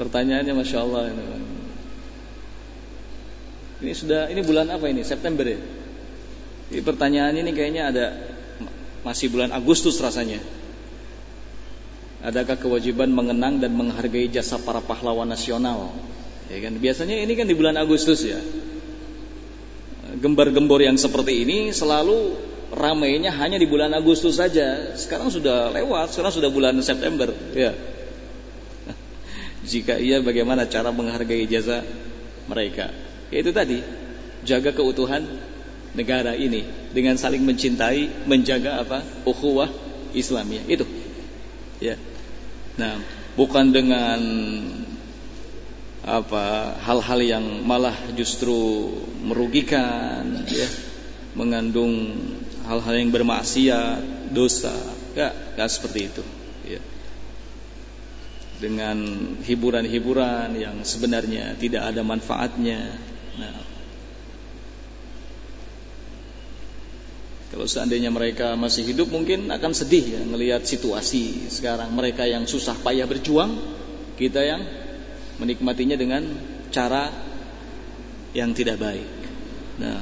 Pertanyaannya masya Allah ini. Ini sudah ini bulan apa ini? September ya? Ini pertanyaan ini kayaknya ada masih bulan Agustus rasanya. Adakah kewajiban mengenang dan menghargai jasa para pahlawan nasional? Ya kan biasanya ini kan di bulan Agustus ya. Gembar-gembor yang seperti ini selalu ramainya hanya di bulan Agustus saja. Sekarang sudah lewat, sekarang sudah bulan September, ya. Jika iya bagaimana cara menghargai jasa mereka? Yaitu tadi, jaga keutuhan negara ini dengan saling mencintai, menjaga apa? ukhuwah Islamiyah. Itu. Ya. Nah, bukan dengan apa hal-hal yang malah justru merugikan ya mengandung hal-hal yang bermaksiat dosa enggak enggak seperti itu ya dengan hiburan-hiburan yang sebenarnya tidak ada manfaatnya nah Kalau seandainya mereka masih hidup mungkin akan sedih ya melihat situasi sekarang mereka yang susah payah berjuang, kita yang menikmatinya dengan cara yang tidak baik. Nah,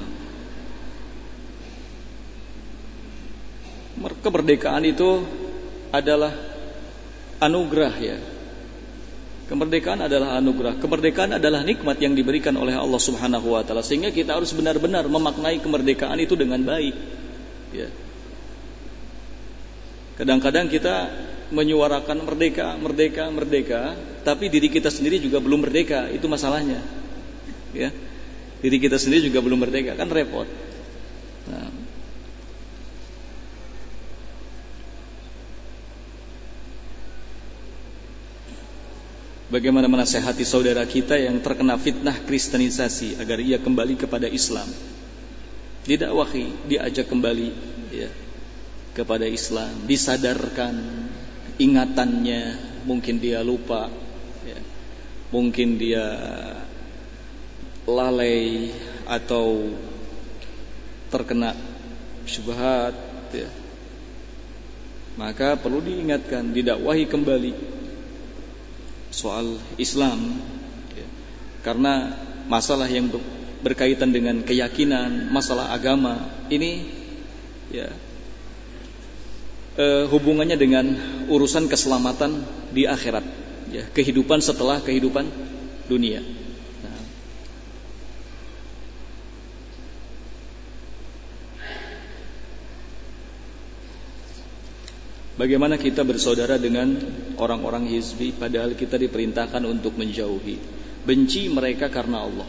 kemerdekaan itu adalah anugerah ya. Kemerdekaan adalah anugerah. Kemerdekaan adalah nikmat yang diberikan oleh Allah Subhanahu wa taala sehingga kita harus benar-benar memaknai kemerdekaan itu dengan baik. Ya. Kadang-kadang kita menyuarakan merdeka, merdeka, merdeka, tapi diri kita sendiri juga belum merdeka, itu masalahnya. Ya. Diri kita sendiri juga belum merdeka, kan repot. Bagaimana menasehati saudara kita yang terkena fitnah kristenisasi agar ia kembali kepada Islam. Didakwahi, diajak kembali ya, kepada Islam, disadarkan ingatannya mungkin dia lupa ya. mungkin dia lalai atau terkena syubhat ya. maka perlu diingatkan didakwahi kembali soal Islam ya. karena masalah yang berkaitan dengan keyakinan masalah agama ini ya eh, hubungannya dengan urusan keselamatan di akhirat, ya, kehidupan setelah kehidupan dunia. Bagaimana kita bersaudara dengan orang-orang hizbi padahal kita diperintahkan untuk menjauhi benci mereka karena Allah.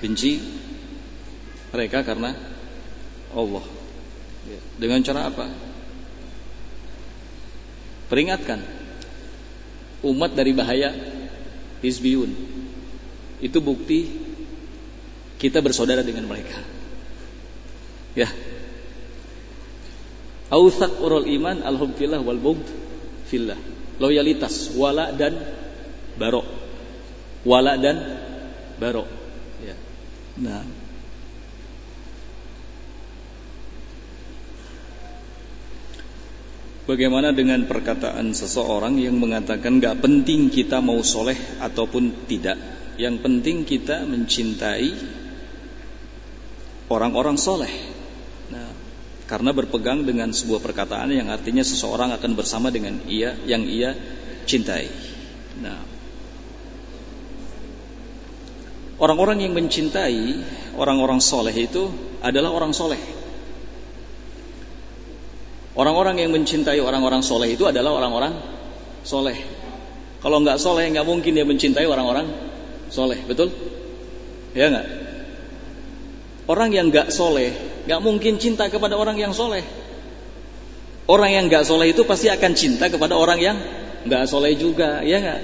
Benci mereka karena Allah. Dengan cara apa? Peringatkan umat dari bahaya hizbiyun. Itu bukti kita bersaudara dengan mereka. Ya. Authaq urul iman alhamdulillah wal bughd fillah. Loyalitas wala dan barok. Wala dan barok. Ya. Nah, Bagaimana dengan perkataan seseorang yang mengatakan gak penting kita mau soleh ataupun tidak Yang penting kita mencintai orang-orang soleh nah, Karena berpegang dengan sebuah perkataan yang artinya seseorang akan bersama dengan ia yang ia cintai Nah Orang-orang yang mencintai orang-orang soleh itu adalah orang soleh Orang-orang yang mencintai orang-orang soleh itu adalah orang-orang soleh. Kalau nggak soleh nggak mungkin dia mencintai orang-orang soleh, betul? Ya nggak? Orang yang nggak soleh nggak mungkin cinta kepada orang yang soleh. Orang yang nggak soleh itu pasti akan cinta kepada orang yang nggak soleh juga, ya nggak?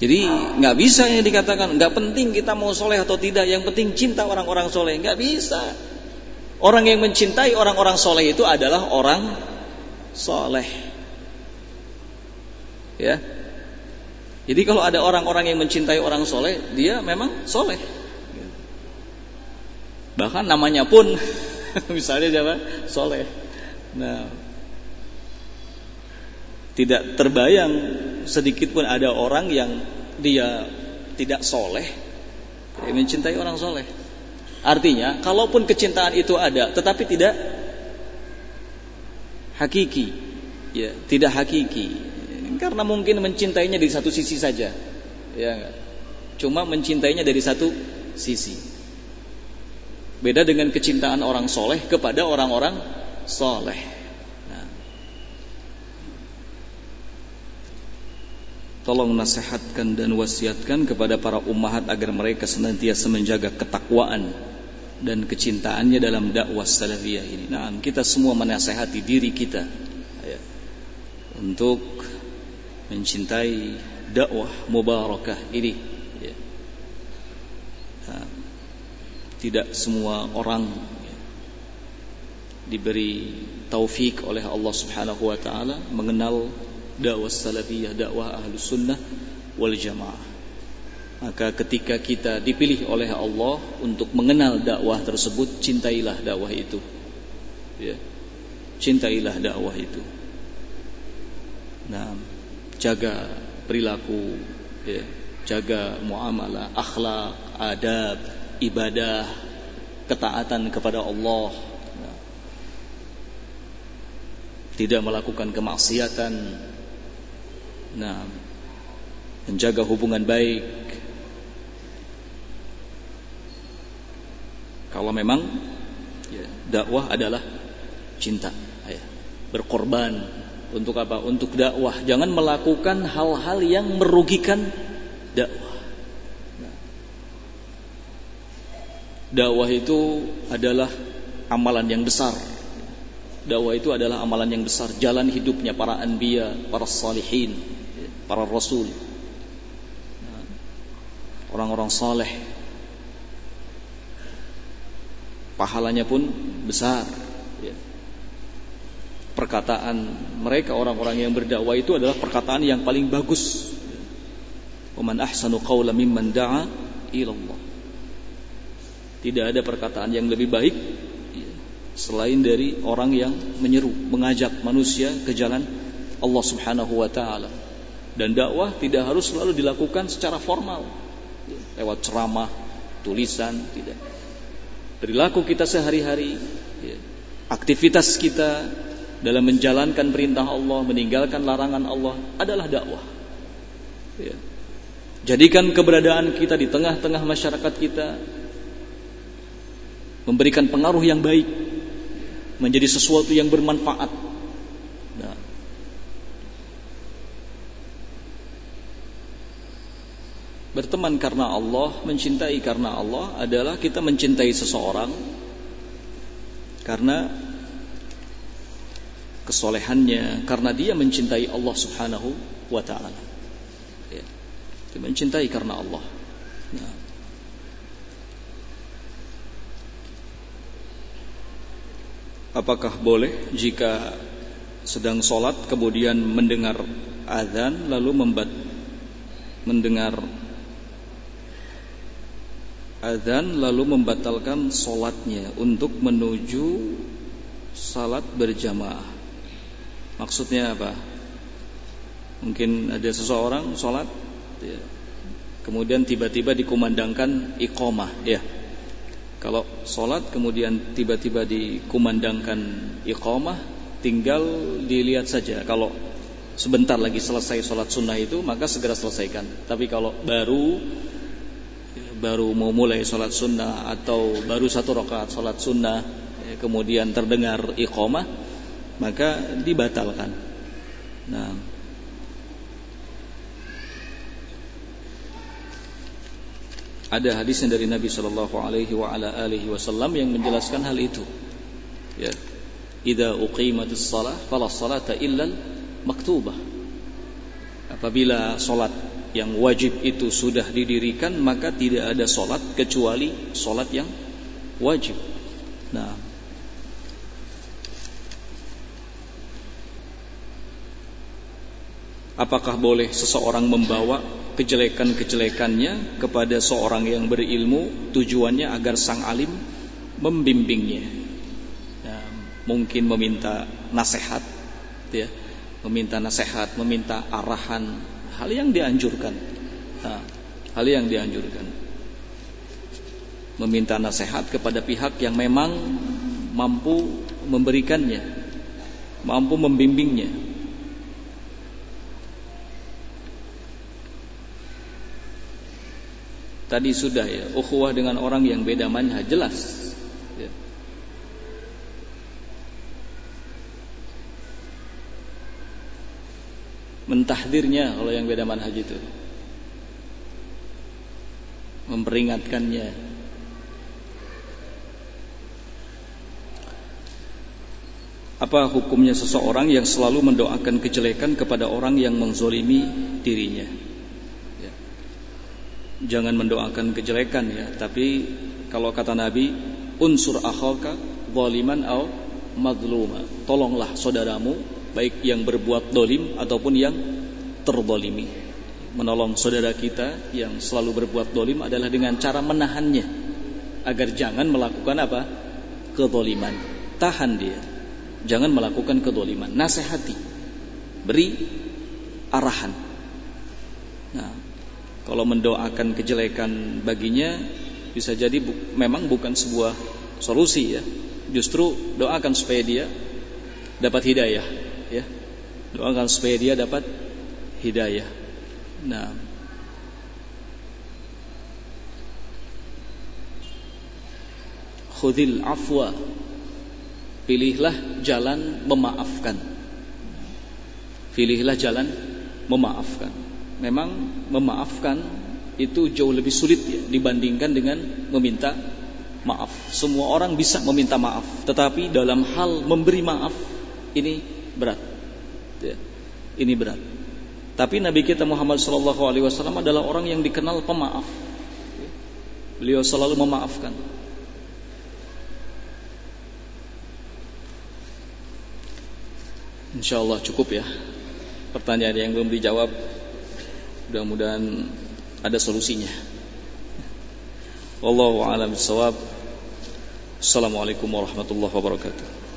Jadi nggak bisa yang dikatakan nggak penting kita mau soleh atau tidak, yang penting cinta orang-orang soleh nggak bisa. Orang yang mencintai orang-orang soleh itu adalah orang soleh. Ya. Jadi kalau ada orang-orang yang mencintai orang soleh, dia memang soleh. Bahkan namanya pun, misalnya siapa? Soleh. Nah, tidak terbayang sedikit pun ada orang yang dia tidak soleh dia mencintai orang soleh. Artinya kalaupun kecintaan itu ada tetapi tidak hakiki. Ya tidak hakiki. Karena mungkin mencintainya dari satu sisi saja. Ya cuma mencintainya dari satu sisi beda dengan kecintaan orang soleh kepada orang-orang soleh nah. tolong nasihatkan dan wasiatkan kepada para ummahat agar mereka senantiasa menjaga ketakwaan dan kecintaannya dalam dakwah salafiyah ini. Nah, kita semua menasehati diri kita ya, untuk mencintai dakwah mubarakah ini ya. nah, tidak semua orang diberi taufik oleh Allah Subhanahu wa taala mengenal dakwah salafiyah dakwah ahlus sunnah wal jamaah. Maka ketika kita dipilih oleh Allah untuk mengenal dakwah tersebut cintailah dakwah itu. Ya. Cintailah dakwah itu. Nah jaga perilaku, ya, jaga muamalah, akhlak, adab, ibadah, ketaatan kepada Allah. Tidak melakukan kemaksiatan. Nah, menjaga hubungan baik. Kalau memang ya, dakwah adalah cinta, ya, berkorban untuk apa? Untuk dakwah. Jangan melakukan hal-hal yang merugikan dakwah. Dakwah itu adalah amalan yang besar. Dakwah itu adalah amalan yang besar. Jalan hidupnya para anbiya, para salihin, para rasul. Orang-orang saleh. Pahalanya pun besar perkataan mereka orang-orang yang berdakwah itu adalah perkataan yang paling bagus. Waman ahsanu qawla mimman da'a ilallah. Tidak ada perkataan yang lebih baik selain dari orang yang menyeru, mengajak manusia ke jalan Allah Subhanahu wa taala. Dan dakwah tidak harus selalu dilakukan secara formal, lewat ceramah, tulisan, tidak. Perilaku kita sehari-hari, aktivitas kita dalam menjalankan perintah Allah, meninggalkan larangan Allah adalah dakwah. Ya. Jadikan keberadaan kita di tengah-tengah masyarakat kita memberikan pengaruh yang baik, menjadi sesuatu yang bermanfaat. Nah. Berteman karena Allah, mencintai karena Allah adalah kita mencintai seseorang karena kesolehannya karena dia mencintai Allah Subhanahu wa taala. Ya. Mencintai karena Allah. Ya. Apakah boleh jika sedang sholat kemudian mendengar azan lalu membat mendengar azan lalu membatalkan sholatnya untuk menuju salat berjamaah Maksudnya apa? Mungkin ada seseorang sholat ya, Kemudian tiba-tiba dikumandangkan iqomah ya. Kalau sholat kemudian tiba-tiba dikumandangkan iqomah Tinggal dilihat saja Kalau sebentar lagi selesai sholat sunnah itu Maka segera selesaikan Tapi kalau baru Baru mau mulai sholat sunnah Atau baru satu rakaat sholat sunnah ya, Kemudian terdengar iqomah maka dibatalkan. Nah, ada hadisnya dari Nabi Shallallahu Alaihi Wasallam yang menjelaskan hal itu. Ya, Ida uqimatis salah, fala salata illa maktubah. Apabila solat yang wajib itu sudah didirikan, maka tidak ada solat kecuali solat yang wajib. Nah, Apakah boleh seseorang membawa kejelekan-kejelekannya kepada seorang yang berilmu tujuannya agar sang alim membimbingnya ya, mungkin meminta nasihat ya meminta nasihat, meminta arahan, hal yang dianjurkan. Nah, hal yang dianjurkan. Meminta nasihat kepada pihak yang memang mampu memberikannya, mampu membimbingnya. Tadi sudah ya, ukhuwah dengan orang yang beda manhaj jelas. Ya. Mentahdirnya kalau yang beda manhaj itu. Memperingatkannya. Apa hukumnya seseorang yang selalu mendoakan kejelekan kepada orang yang menzolimi dirinya? Jangan mendoakan kejelekan ya. Tapi kalau kata Nabi unsur akhaka zaliman au madluma. Tolonglah saudaramu baik yang berbuat dolim ataupun yang terdolimi. Menolong saudara kita yang selalu berbuat dolim adalah dengan cara menahannya. Agar jangan melakukan apa? Kedoliman. Tahan dia. Jangan melakukan kedoliman. Nasihati. Beri arahan. Nah kalau mendoakan kejelekan baginya bisa jadi bu memang bukan sebuah solusi ya. Justru doakan supaya dia dapat hidayah ya. Doakan supaya dia dapat hidayah. Nah, khudil afwa pilihlah jalan memaafkan pilihlah jalan memaafkan memang memaafkan itu jauh lebih sulit ya dibandingkan dengan meminta maaf. Semua orang bisa meminta maaf, tetapi dalam hal memberi maaf ini berat. Ya, ini berat. Tapi Nabi kita Muhammad Shallallahu Alaihi Wasallam adalah orang yang dikenal pemaaf. Beliau selalu memaafkan. Insya Allah cukup ya pertanyaan yang belum dijawab Mudah-mudahan ada solusinya. Wallahu a'lam bishawab. Assalamualaikum warahmatullahi wabarakatuh.